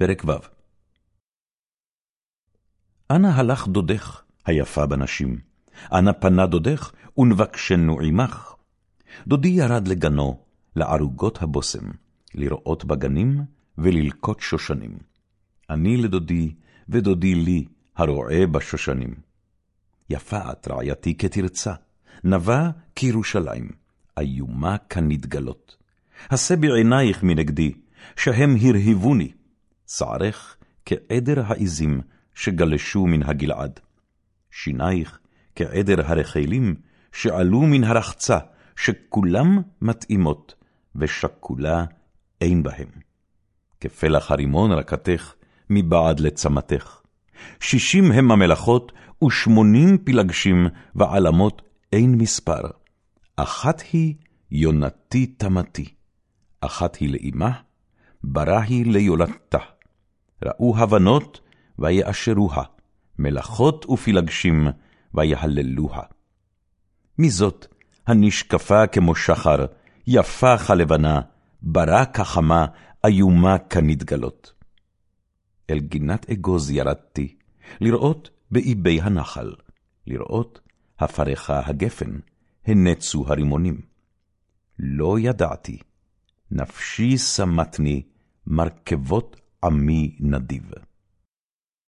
פרק ו' אנה הלך דודך, היפה בנשים? אנה פנה דודך, ונבקשנו עמך? דודי ירד לגנו, לערוגות הבושם, לראות בגנים וללקוט שושנים. אני לדודי, ודודי לי, הרועה בשושנים. יפה את רעייתי כתרצה, נבה כירושלים, איומה כנתגלות. עשה בעינייך מנגדי, שהם הרהיבוני, שערך כעדר העזים שגלשו מן הגלעד. שינייך כעדר הרחלים שעלו מן הרחצה, שכולם מתאימות, ושקולה אין בהם. כפלח הרימון רקתך, מבעד לצמתך. שישים הם המלאכות, ושמונים פלגשים, ועלמות אין מספר. אחת היא יונתי תמתי, אחת היא לאמה, ברא היא ליולדתה. ראו הבנות, ויאשרוה, מלאכות ופלגשים, ויהללוה. מזאת, הנשקפה כמו שחר, יפה כלבנה, ברא כחמה, איומה כנתגלות. אל גינת אגוז ירדתי, לראות באיבי הנחל, לראות הפרחה הגפן, הנצו הרימונים. לא ידעתי, נפשי שמתני, מרכבות Ami mim nadiva.